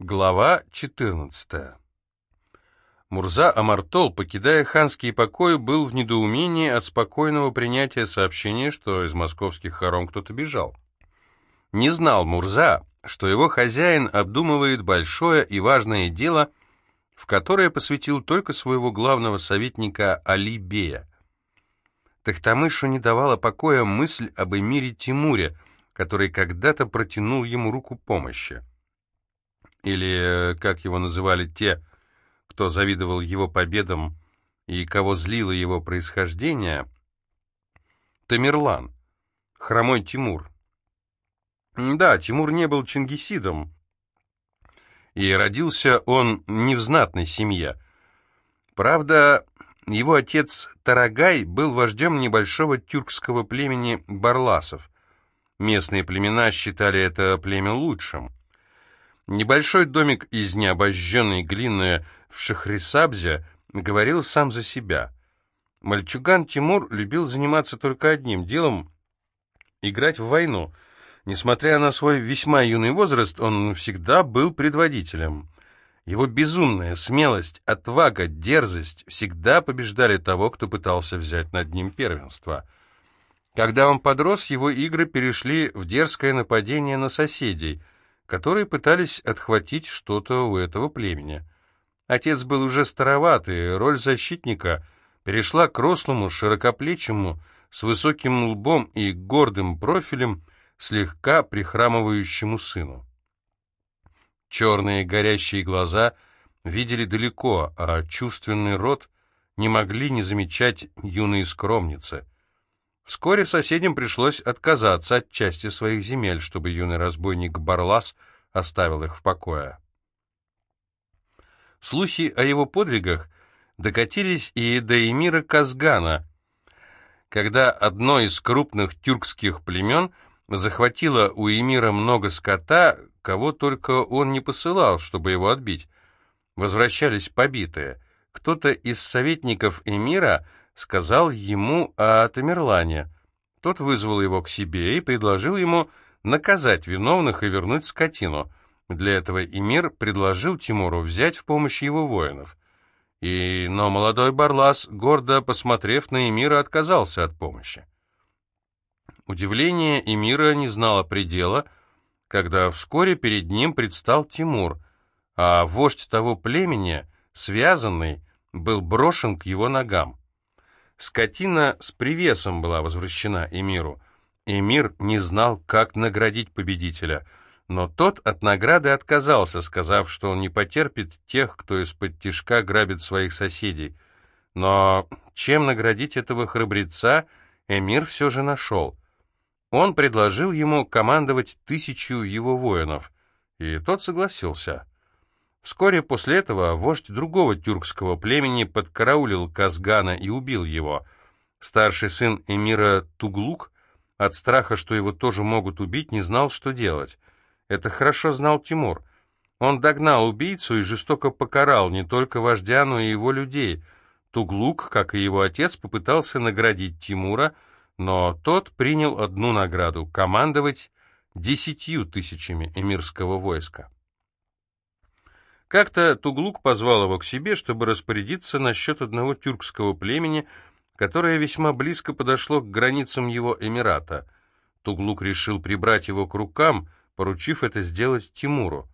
Глава 14 Мурза Амартол, покидая ханские покои, был в недоумении от спокойного принятия сообщения, что из московских хором кто-то бежал. Не знал Мурза, что его хозяин обдумывает большое и важное дело, в которое посвятил только своего главного советника Али Бея. Тахтамышу не давала покоя мысль об эмире Тимуре, который когда-то протянул ему руку помощи или, как его называли те, кто завидовал его победам и кого злило его происхождение, Тамерлан, хромой Тимур. Да, Тимур не был Чингисидом, и родился он не в знатной семье. Правда, его отец Тарагай был вождем небольшого тюркского племени Барласов. Местные племена считали это племя лучшим. Небольшой домик из необожженной глины в Шахрисабзе говорил сам за себя. Мальчуган Тимур любил заниматься только одним делом — играть в войну. Несмотря на свой весьма юный возраст, он всегда был предводителем. Его безумная смелость, отвага, дерзость всегда побеждали того, кто пытался взять над ним первенство. Когда он подрос, его игры перешли в дерзкое нападение на соседей — которые пытались отхватить что-то у этого племени. Отец был уже староват, и роль защитника перешла к рослому, широкоплечему, с высоким лбом и гордым профилем, слегка прихрамывающему сыну. Черные горящие глаза видели далеко, а чувственный рот не могли не замечать юные скромницы. Вскоре соседям пришлось отказаться от части своих земель, чтобы юный разбойник Барлас оставил их в покое. Слухи о его подвигах докатились и до эмира Казгана, когда одно из крупных тюркских племен захватило у эмира много скота, кого только он не посылал, чтобы его отбить. Возвращались побитые. Кто-то из советников эмира – сказал ему о Тамерлане. Тот вызвал его к себе и предложил ему наказать виновных и вернуть скотину. Для этого Эмир предложил Тимуру взять в помощь его воинов. И, но молодой Барлас, гордо посмотрев на Эмира, отказался от помощи. Удивление Эмира не знало предела, когда вскоре перед ним предстал Тимур, а вождь того племени, связанный, был брошен к его ногам. Скотина с привесом была возвращена Эмиру. Эмир не знал, как наградить победителя, но тот от награды отказался, сказав, что он не потерпит тех, кто из-под тишка грабит своих соседей. Но чем наградить этого храбреца, Эмир все же нашел. Он предложил ему командовать тысячу его воинов, и тот согласился. Вскоре после этого вождь другого тюркского племени подкараулил Казгана и убил его. Старший сын эмира Туглук от страха, что его тоже могут убить, не знал, что делать. Это хорошо знал Тимур. Он догнал убийцу и жестоко покарал не только вождя, но и его людей. Туглук, как и его отец, попытался наградить Тимура, но тот принял одну награду — командовать десятью тысячами эмирского войска. Как-то Туглук позвал его к себе, чтобы распорядиться насчет одного тюркского племени, которое весьма близко подошло к границам его эмирата. Туглук решил прибрать его к рукам, поручив это сделать Тимуру.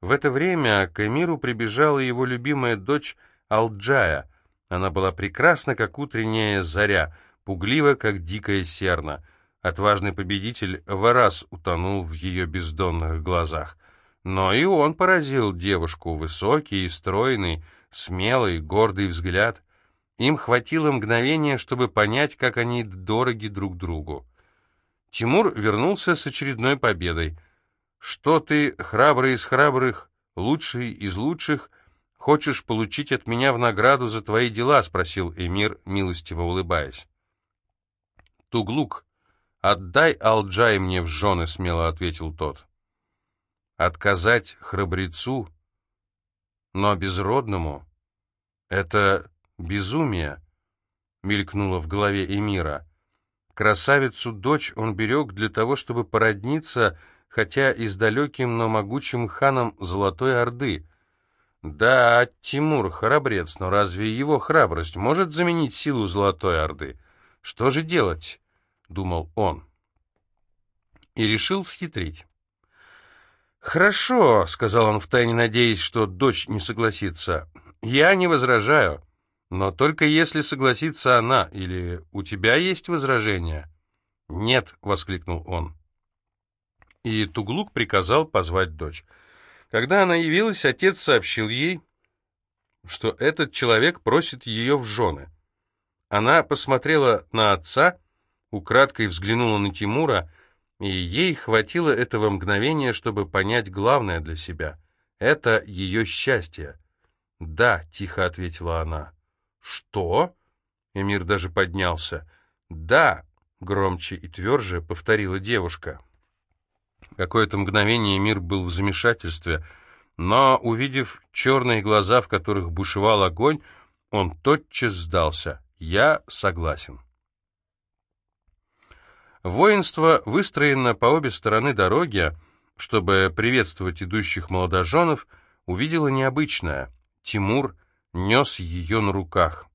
В это время к эмиру прибежала его любимая дочь Алджая. Она была прекрасна, как утренняя заря, пуглива, как дикая серна. Отважный победитель в раз утонул в ее бездонных глазах. Но и он поразил девушку, высокий и стройный, смелый, гордый взгляд. Им хватило мгновения, чтобы понять, как они дороги друг другу. Тимур вернулся с очередной победой. «Что ты, храбрый из храбрых, лучший из лучших, хочешь получить от меня в награду за твои дела?» — спросил эмир, милостиво улыбаясь. «Туглук, отдай Алджай мне в жены», — смело ответил тот. Отказать храбрецу, но безродному — это безумие, мелькнуло в голове Эмира. Красавицу-дочь он берег для того, чтобы породниться хотя и с далеким, но могучим ханом Золотой Орды. Да, Тимур храбрец, но разве его храбрость может заменить силу Золотой Орды? Что же делать? — думал он. И решил схитрить. «Хорошо», — сказал он втайне, надеясь, что дочь не согласится. «Я не возражаю, но только если согласится она, или у тебя есть возражения?» «Нет», — воскликнул он. И Туглук приказал позвать дочь. Когда она явилась, отец сообщил ей, что этот человек просит ее в жены. Она посмотрела на отца, украдкой взглянула на Тимура, и ей хватило этого мгновения, чтобы понять главное для себя. Это ее счастье. «Да», — тихо ответила она. «Что?» — Эмир даже поднялся. «Да», — громче и тверже повторила девушка. Какое-то мгновение мир был в замешательстве, но, увидев черные глаза, в которых бушевал огонь, он тотчас сдался. «Я согласен». Воинство выстроено по обе стороны дороги, чтобы приветствовать идущих молодоженов, увидело необычное. Тимур нес ее на руках.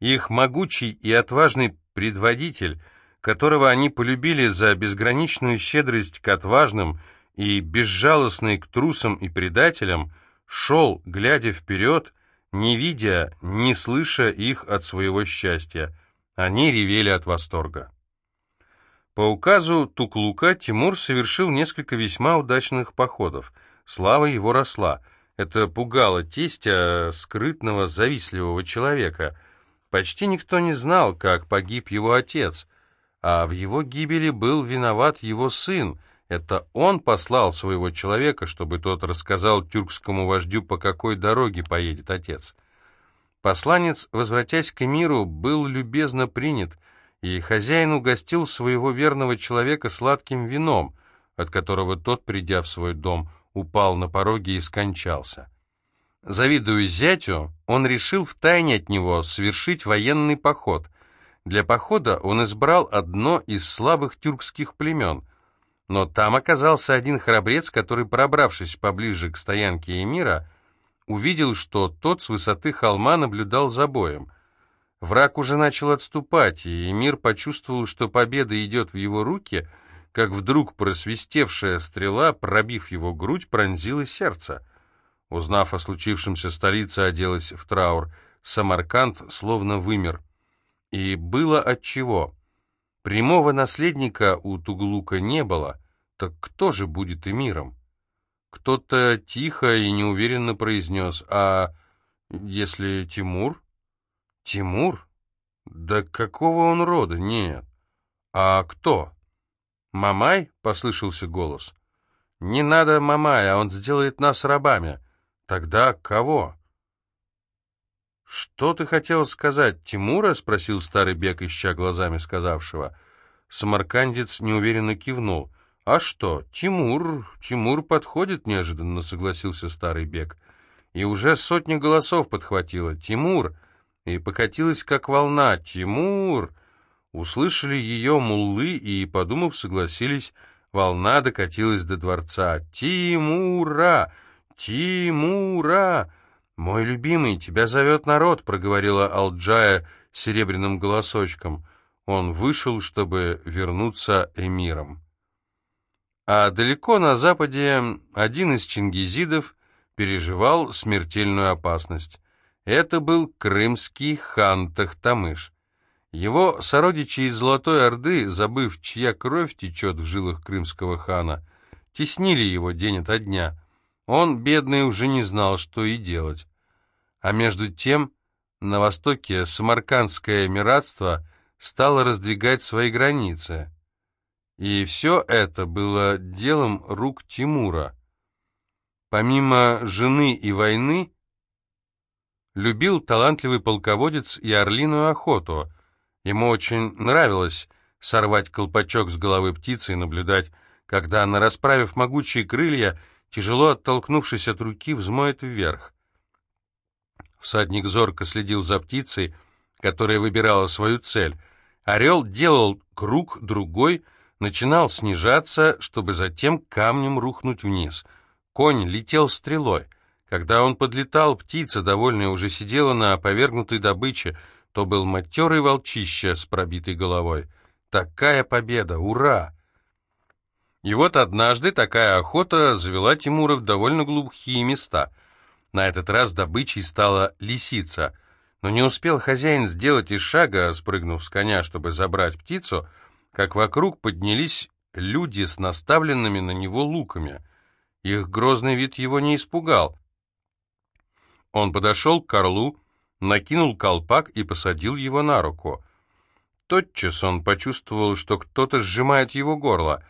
Их могучий и отважный предводитель, которого они полюбили за безграничную щедрость к отважным и безжалостный к трусам и предателям, шел, глядя вперед, не видя, не слыша их от своего счастья. Они ревели от восторга. По указу Туклука Тимур совершил несколько весьма удачных походов. Слава его росла. Это пугало тестя скрытного, завистливого человека. Почти никто не знал, как погиб его отец, а в его гибели был виноват его сын. Это он послал своего человека, чтобы тот рассказал тюркскому вождю, по какой дороге поедет отец. Посланец, возвратясь к миру, был любезно принят — и хозяин угостил своего верного человека сладким вином, от которого тот, придя в свой дом, упал на пороге и скончался. Завидуя зятю, он решил втайне от него совершить военный поход. Для похода он избрал одно из слабых тюркских племен, но там оказался один храбрец, который, пробравшись поближе к стоянке эмира, увидел, что тот с высоты холма наблюдал за боем — Враг уже начал отступать, и Эмир почувствовал, что победа идет в его руки, как вдруг просвистевшая стрела, пробив его грудь, пронзила сердце. Узнав о случившемся, столица оделась в траур. Самарканд словно вымер. И было отчего. Прямого наследника у Туглука не было, так кто же будет эмиром? Кто-то тихо и неуверенно произнес, а если Тимур? Тимур? Да какого он рода? Нет. А кто? Мамай? Послышался голос. Не надо Мамая, он сделает нас рабами. Тогда кого? «Что ты хотел сказать, Тимура?» — спросил старый бег, ища глазами сказавшего. Самаркандец неуверенно кивнул. «А что, Тимур? Тимур подходит неожиданно», — согласился старый бег. И уже сотни голосов подхватило. «Тимур! И покатилась как волна. «Тимур!» Услышали ее муллы и, подумав, согласились. Волна докатилась до дворца. «Тимура! Тимура!» «Мой любимый, тебя зовет народ», — проговорила Алджая серебряным голосочком. Он вышел, чтобы вернуться эмиром. А далеко на западе один из чингизидов переживал смертельную опасность. Это был крымский хан Тахтамыш. Его сородичи из Золотой Орды, забыв, чья кровь течет в жилах крымского хана, теснили его день ото дня. Он, бедный, уже не знал, что и делать. А между тем на востоке Самаркандское эмиратство стало раздвигать свои границы. И все это было делом рук Тимура. Помимо жены и войны, любил талантливый полководец и орлиную охоту. Ему очень нравилось сорвать колпачок с головы птицы и наблюдать, когда она, расправив могучие крылья, тяжело оттолкнувшись от руки, взмоет вверх. Всадник зорко следил за птицей, которая выбирала свою цель. Орел делал круг другой, начинал снижаться, чтобы затем камнем рухнуть вниз. Конь летел стрелой. Когда он подлетал, птица, довольная, уже сидела на повергнутой добыче, то был матерый волчище с пробитой головой. Такая победа! Ура! И вот однажды такая охота завела Тимура в довольно глухие места. На этот раз добычей стала лисица. Но не успел хозяин сделать и шага, спрыгнув с коня, чтобы забрать птицу, как вокруг поднялись люди с наставленными на него луками. Их грозный вид его не испугал. Он подошел к орлу, накинул колпак и посадил его на руку. Тотчас он почувствовал, что кто-то сжимает его горло.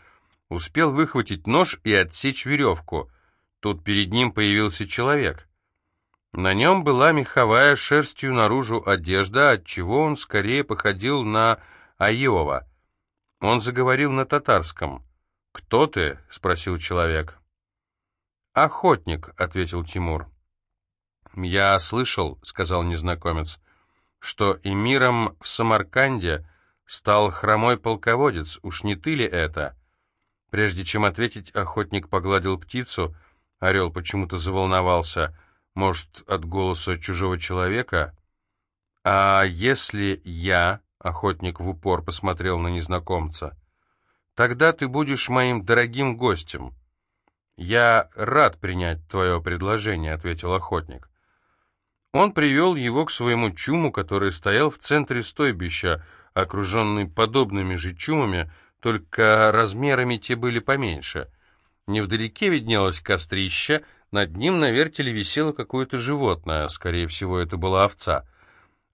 Успел выхватить нож и отсечь веревку. Тут перед ним появился человек. На нем была меховая шерстью наружу одежда, отчего он скорее походил на Айова. Он заговорил на татарском. «Кто ты?» — спросил человек. «Охотник», — ответил Тимур. «Я слышал», — сказал незнакомец, — «что эмиром в Самарканде стал хромой полководец. Уж не ты ли это?» Прежде чем ответить, охотник погладил птицу. Орел почему-то заволновался. Может, от голоса чужого человека? «А если я...» — охотник в упор посмотрел на незнакомца. «Тогда ты будешь моим дорогим гостем». «Я рад принять твое предложение», — ответил охотник. Он привел его к своему чуму, который стоял в центре стойбища, окруженный подобными же чумами, только размерами те были поменьше. Невдалеке виднелось кострище, над ним на вертеле висело какое-то животное, скорее всего, это была овца.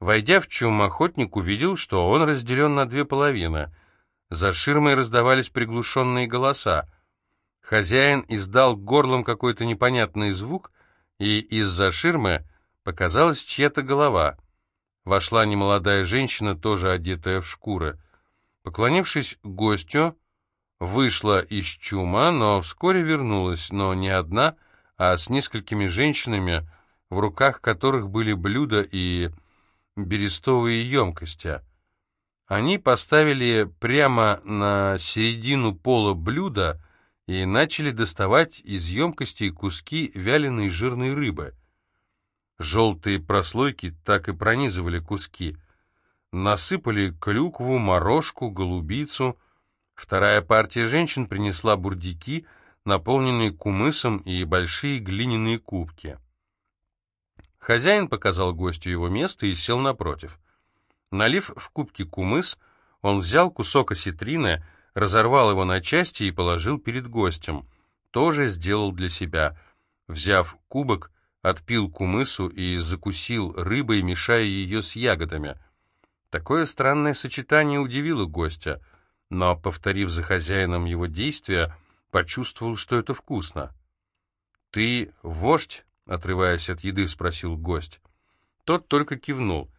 Войдя в чум, охотник увидел, что он разделен на две половины. За ширмой раздавались приглушенные голоса. Хозяин издал горлом какой-то непонятный звук, и из-за ширмы Показалась чья-то голова. Вошла немолодая женщина, тоже одетая в шкуры. Поклонившись гостю, вышла из чума, но вскоре вернулась, но не одна, а с несколькими женщинами, в руках которых были блюда и берестовые емкости. Они поставили прямо на середину пола блюда и начали доставать из емкостей куски вяленой жирной рыбы — Желтые прослойки так и пронизывали куски. Насыпали клюкву, морожку, голубицу. Вторая партия женщин принесла бурдики, наполненные кумысом и большие глиняные кубки. Хозяин показал гостю его место и сел напротив. Налив в кубки кумыс, он взял кусок осетрины, разорвал его на части и положил перед гостем. Тоже сделал для себя. Взяв кубок, отпил кумысу и закусил рыбой, мешая ее с ягодами. Такое странное сочетание удивило гостя, но, повторив за хозяином его действия, почувствовал, что это вкусно. «Ты вождь?» — отрываясь от еды, спросил гость. Тот только кивнул.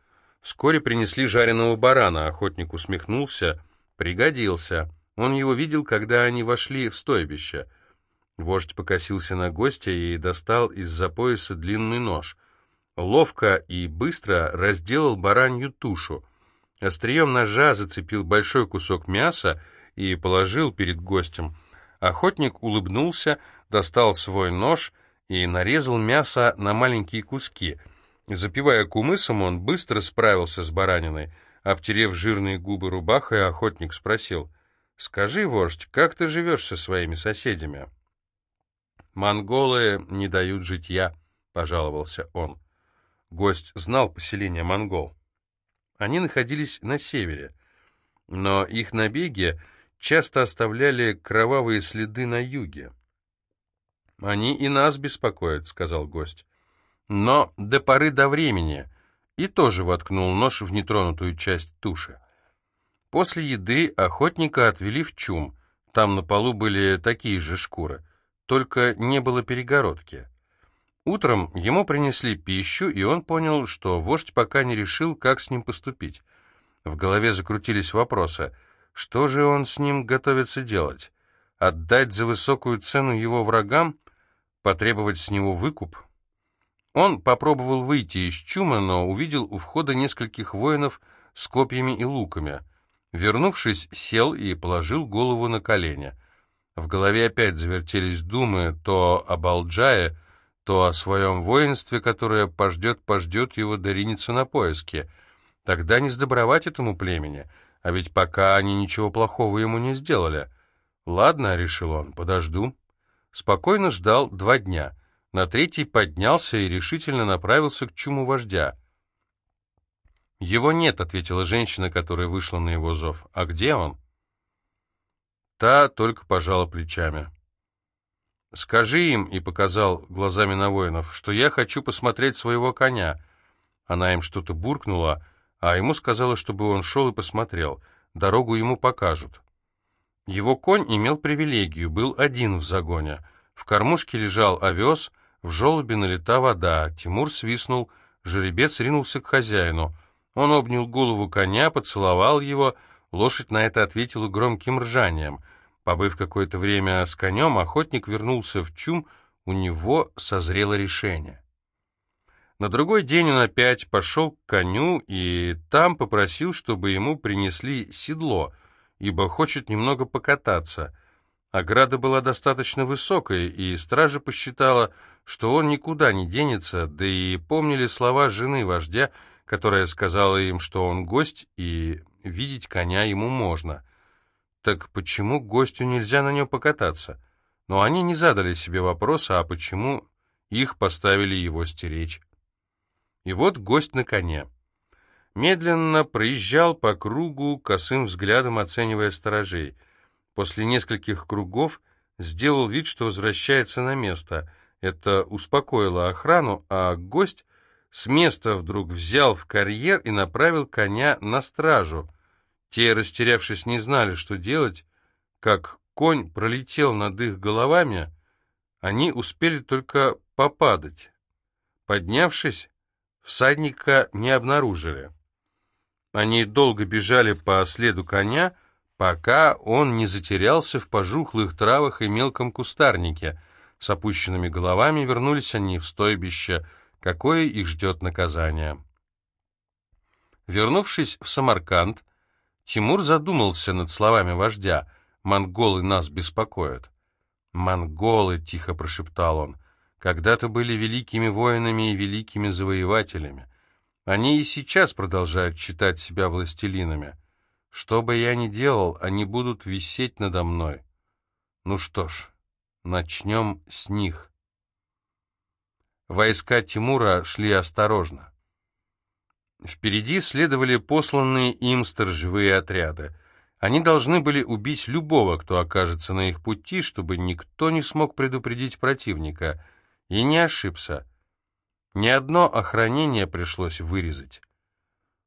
Вскоре принесли жареного барана, охотник усмехнулся. Пригодился. Он его видел, когда они вошли в стойбище — Вождь покосился на гостя и достал из-за пояса длинный нож. Ловко и быстро разделал баранью тушу. Острием ножа зацепил большой кусок мяса и положил перед гостем. Охотник улыбнулся, достал свой нож и нарезал мясо на маленькие куски. Запивая кумысом, он быстро справился с бараниной. Обтерев жирные губы рубахой, охотник спросил, «Скажи, вождь, как ты живешь со своими соседями?» «Монголы не дают житья», — пожаловался он. Гость знал поселение монгол. Они находились на севере, но их набеги часто оставляли кровавые следы на юге. «Они и нас беспокоят», — сказал гость. «Но до поры до времени», и тоже воткнул нож в нетронутую часть туши. После еды охотника отвели в чум. Там на полу были такие же шкуры — только не было перегородки. Утром ему принесли пищу, и он понял, что вождь пока не решил, как с ним поступить. В голове закрутились вопросы. Что же он с ним готовится делать? Отдать за высокую цену его врагам? Потребовать с него выкуп? Он попробовал выйти из чума, но увидел у входа нескольких воинов с копьями и луками. Вернувшись, сел и положил голову на колени. В голове опять завертелись думы то об Алджае, то о своем воинстве, которое пождет-пождет его да на поиски. Тогда не сдобровать этому племени, а ведь пока они ничего плохого ему не сделали. «Ладно», — решил он, — «подожду». Спокойно ждал два дня. На третий поднялся и решительно направился к чуму вождя. «Его нет», — ответила женщина, которая вышла на его зов. «А где он?» Та только пожала плечами. «Скажи им», — и показал глазами на воинов, — «что я хочу посмотреть своего коня». Она им что-то буркнула, а ему сказала, чтобы он шел и посмотрел. Дорогу ему покажут. Его конь имел привилегию, был один в загоне. В кормушке лежал овес, в желобе налита вода. Тимур свистнул, жеребец ринулся к хозяину. Он обнял голову коня, поцеловал его, лошадь на это ответила громким ржанием — Побыв какое-то время с конем, охотник вернулся в чум, у него созрело решение. На другой день он опять пошел к коню и там попросил, чтобы ему принесли седло, ибо хочет немного покататься. Ограда была достаточно высокой, и стража посчитала, что он никуда не денется, да и помнили слова жены вождя, которая сказала им, что он гость, и видеть коня ему можно — так почему гостю нельзя на нем покататься? Но они не задали себе вопроса, а почему их поставили его стеречь. И вот гость на коне. Медленно проезжал по кругу, косым взглядом оценивая сторожей. После нескольких кругов сделал вид, что возвращается на место. Это успокоило охрану, а гость с места вдруг взял в карьер и направил коня на стражу. Те, растерявшись, не знали, что делать. Как конь пролетел над их головами, они успели только попадать. Поднявшись, всадника не обнаружили. Они долго бежали по следу коня, пока он не затерялся в пожухлых травах и мелком кустарнике. С опущенными головами вернулись они в стойбище, какое их ждет наказание. Вернувшись в Самарканд, Тимур задумался над словами вождя. «Монголы нас беспокоят». «Монголы», — тихо прошептал он, — «когда-то были великими воинами и великими завоевателями. Они и сейчас продолжают считать себя властелинами. Что бы я ни делал, они будут висеть надо мной. Ну что ж, начнем с них». Войска Тимура шли осторожно. Впереди следовали посланные им сторожевые отряды. Они должны были убить любого, кто окажется на их пути, чтобы никто не смог предупредить противника. И не ошибся. Ни одно охранение пришлось вырезать.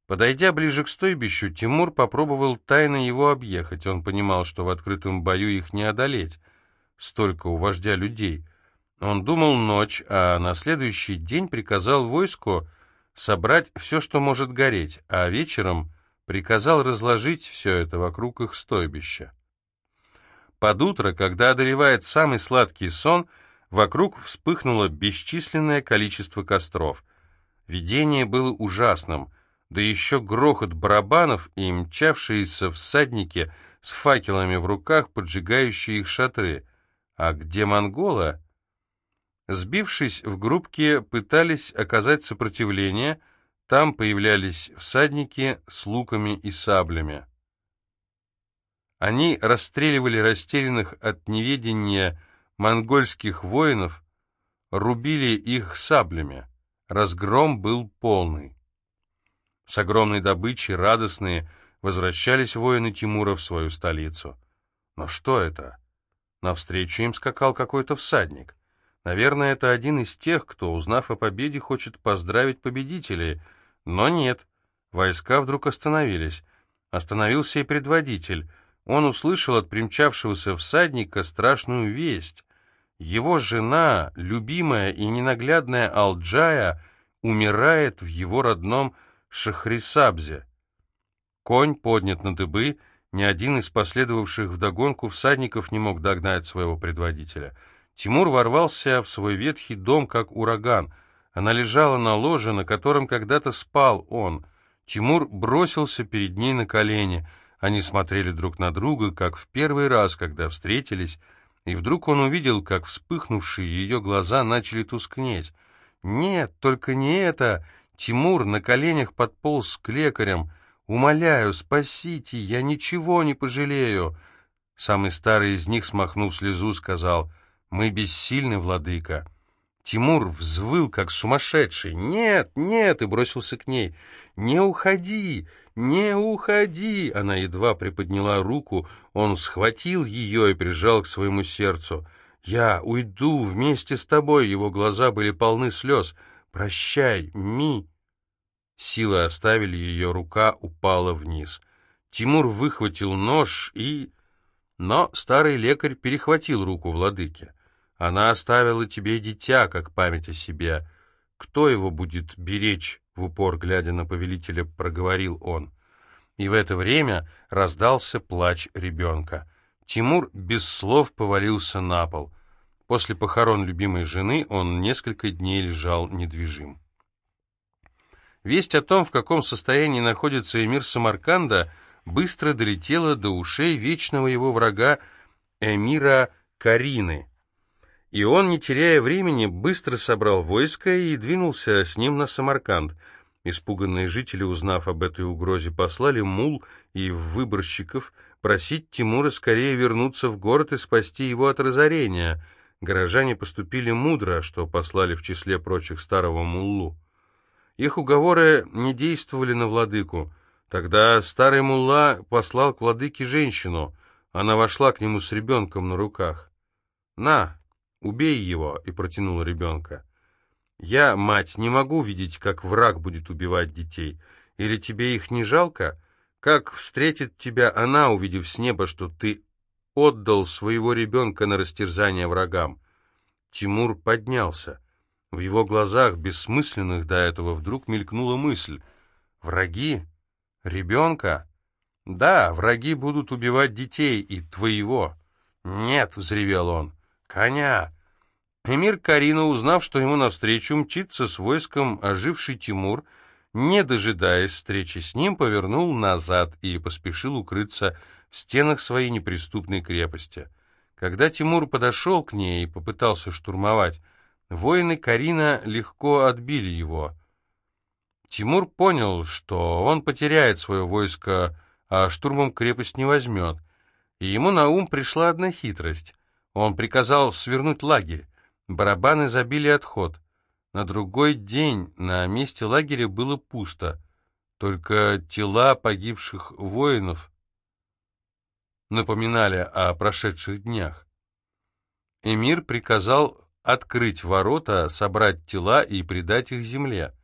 Подойдя ближе к стойбищу, Тимур попробовал тайно его объехать. Он понимал, что в открытом бою их не одолеть. Столько у вождя людей. Он думал ночь, а на следующий день приказал войску собрать все, что может гореть, а вечером приказал разложить все это вокруг их стойбища. Под утро, когда одолевает самый сладкий сон, вокруг вспыхнуло бесчисленное количество костров. Видение было ужасным, да еще грохот барабанов и мчавшиеся всадники с факелами в руках, поджигающие их шатры. А где монголы? Сбившись в группки, пытались оказать сопротивление, там появлялись всадники с луками и саблями. Они расстреливали растерянных от неведения монгольских воинов, рубили их саблями. Разгром был полный. С огромной добычей, радостные, возвращались воины Тимура в свою столицу. Но что это? Навстречу им скакал какой-то всадник. Наверное, это один из тех, кто, узнав о победе, хочет поздравить победителей. Но нет. Войска вдруг остановились. Остановился и предводитель. Он услышал от примчавшегося всадника страшную весть. Его жена, любимая и ненаглядная Алджая, умирает в его родном Шахрисабзе. Конь поднят на дыбы, ни один из последовавших вдогонку всадников не мог догнать своего предводителя — Тимур ворвался в свой ветхий дом, как ураган. Она лежала на ложе, на котором когда-то спал он. Тимур бросился перед ней на колени. Они смотрели друг на друга, как в первый раз, когда встретились, и вдруг он увидел, как вспыхнувшие ее глаза начали тускнеть. «Нет, только не это!» Тимур на коленях подполз к лекарям. «Умоляю, спасите, я ничего не пожалею!» Самый старый из них, смахнув слезу, сказал, «Мы бессильны, владыка». Тимур взвыл, как сумасшедший. «Нет, нет!» и бросился к ней. «Не уходи! Не уходи!» Она едва приподняла руку, он схватил ее и прижал к своему сердцу. «Я уйду вместе с тобой!» Его глаза были полны слез. «Прощай, Ми!» Силы оставили ее, рука упала вниз. Тимур выхватил нож и... Но старый лекарь перехватил руку владыки. Она оставила тебе дитя, как память о себе. Кто его будет беречь?» — в упор, глядя на повелителя, проговорил он. И в это время раздался плач ребенка. Тимур без слов повалился на пол. После похорон любимой жены он несколько дней лежал недвижим. Весть о том, в каком состоянии находится эмир Самарканда, быстро долетела до ушей вечного его врага эмира Карины. И он, не теряя времени, быстро собрал войско и двинулся с ним на Самарканд. Испуганные жители, узнав об этой угрозе, послали мул и выборщиков просить Тимура скорее вернуться в город и спасти его от разорения. Горожане поступили мудро, что послали в числе прочих старого муллу. Их уговоры не действовали на владыку. Тогда старый мулла послал к владыке женщину. Она вошла к нему с ребенком на руках. «На, убей его!» и протянула ребенка. «Я, мать, не могу видеть, как враг будет убивать детей. Или тебе их не жалко? Как встретит тебя она, увидев с неба, что ты отдал своего ребенка на растерзание врагам?» Тимур поднялся. В его глазах, бессмысленных до этого, вдруг мелькнула мысль. «Враги? Ребенка?» «Да, враги будут убивать детей и твоего». «Нет», — взревел он, — «коня». Эмир Карина, узнав, что ему навстречу мчится с войском оживший Тимур, не дожидаясь встречи с ним, повернул назад и поспешил укрыться в стенах своей неприступной крепости. Когда Тимур подошел к ней и попытался штурмовать, Воины Карина легко отбили его. Тимур понял, что он потеряет свое войско, а штурмом крепость не возьмет. И ему на ум пришла одна хитрость. Он приказал свернуть лагерь. Барабаны забили отход. На другой день на месте лагеря было пусто. Только тела погибших воинов напоминали о прошедших днях. Эмир приказал открыть ворота, собрать тела и предать их земле.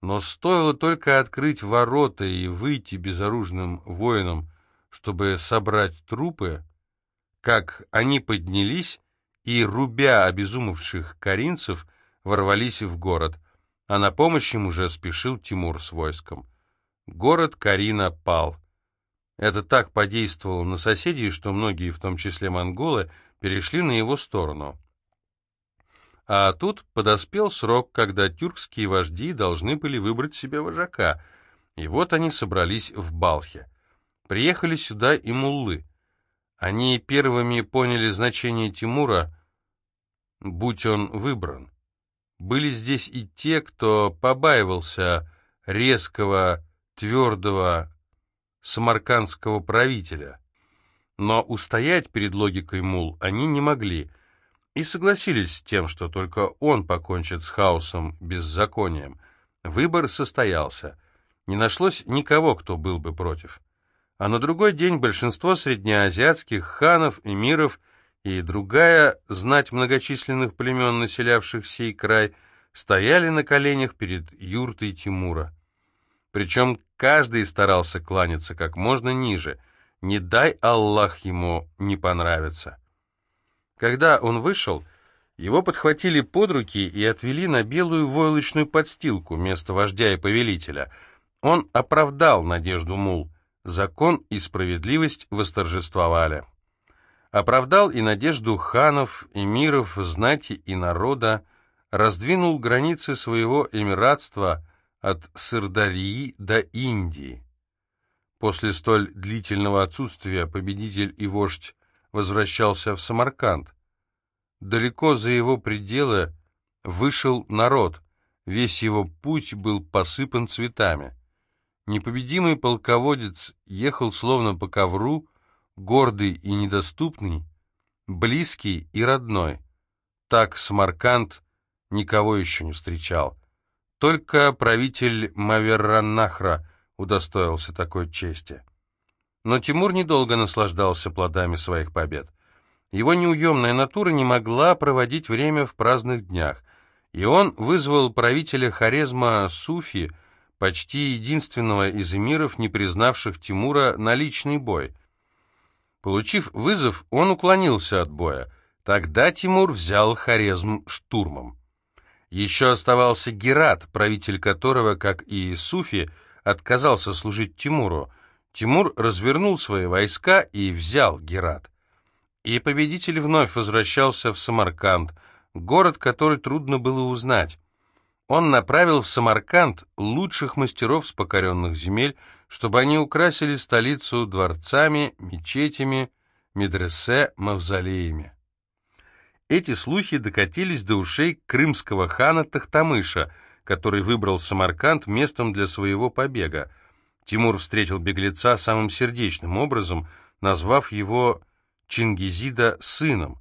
Но стоило только открыть ворота и выйти безоружным воинам, чтобы собрать трупы, как они поднялись и, рубя обезумевших коринцев, ворвались в город, а на помощь им уже спешил Тимур с войском. Город Карина пал. Это так подействовало на соседей, что многие, в том числе монголы, перешли на его сторону. А тут подоспел срок, когда тюркские вожди должны были выбрать себе вожака. И вот они собрались в Балхе. Приехали сюда и муллы. Они первыми поняли значение Тимура, будь он выбран. Были здесь и те, кто побаивался резкого, твердого самаркандского правителя. Но устоять перед логикой мул они не могли — и согласились с тем, что только он покончит с хаосом, беззаконием. Выбор состоялся. Не нашлось никого, кто был бы против. А на другой день большинство среднеазиатских ханов, эмиров и другая знать многочисленных племен, населявших сей край, стояли на коленях перед юртой Тимура. Причем каждый старался кланяться как можно ниже, не дай Аллах ему не понравиться. Когда он вышел, его подхватили под руки и отвели на белую войлочную подстилку, место вождя и повелителя. Он оправдал надежду мул. Закон и справедливость восторжествовали. Оправдал и надежду ханов, эмиров, знати и народа, раздвинул границы своего эмиратства от Сырдарии до Индии. После столь длительного отсутствия победитель и вождь возвращался в Самарканд. Далеко за его пределы вышел народ, весь его путь был посыпан цветами. Непобедимый полководец ехал словно по ковру, гордый и недоступный, близкий и родной. Так Самарканд никого еще не встречал. Только правитель Маверраннахра удостоился такой чести. Но Тимур недолго наслаждался плодами своих побед. Его неуемная натура не могла проводить время в праздных днях, и он вызвал правителя Хорезма Суфи, почти единственного из эмиров, не признавших Тимура, на личный бой. Получив вызов, он уклонился от боя. Тогда Тимур взял Хорезм штурмом. Еще оставался Герат, правитель которого, как и Суфи, отказался служить Тимуру. Тимур развернул свои войска и взял Герат. И победитель вновь возвращался в Самарканд, город, который трудно было узнать. Он направил в Самарканд лучших мастеров с покоренных земель, чтобы они украсили столицу дворцами, мечетями, медресе, мавзолеями. Эти слухи докатились до ушей крымского хана Тахтамыша, который выбрал Самарканд местом для своего побега. Тимур встретил беглеца самым сердечным образом, назвав его Чингизида сыном.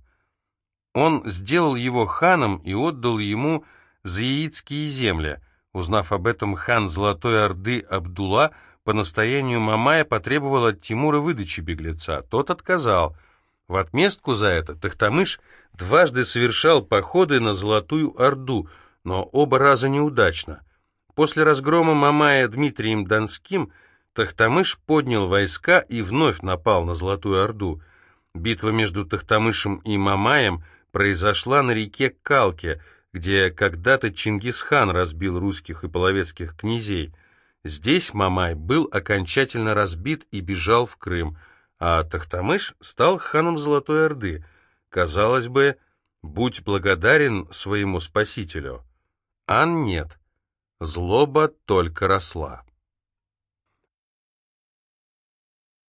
Он сделал его ханом и отдал ему заиитские земли. Узнав об этом, хан Золотой Орды Абдулла по настоянию Мамая потребовал от Тимура выдачи беглеца. Тот отказал. В отместку за это Тахтамыш дважды совершал походы на Золотую Орду, но оба раза неудачно. После разгрома Мамая Дмитрием Донским Тахтамыш поднял войска и вновь напал на Золотую Орду. Битва между Тахтамышем и Мамаем произошла на реке Калке, где когда-то Чингисхан разбил русских и половецких князей. Здесь Мамай был окончательно разбит и бежал в Крым, а Тахтамыш стал ханом Золотой Орды. Казалось бы, будь благодарен своему спасителю. А нет, злоба только росла.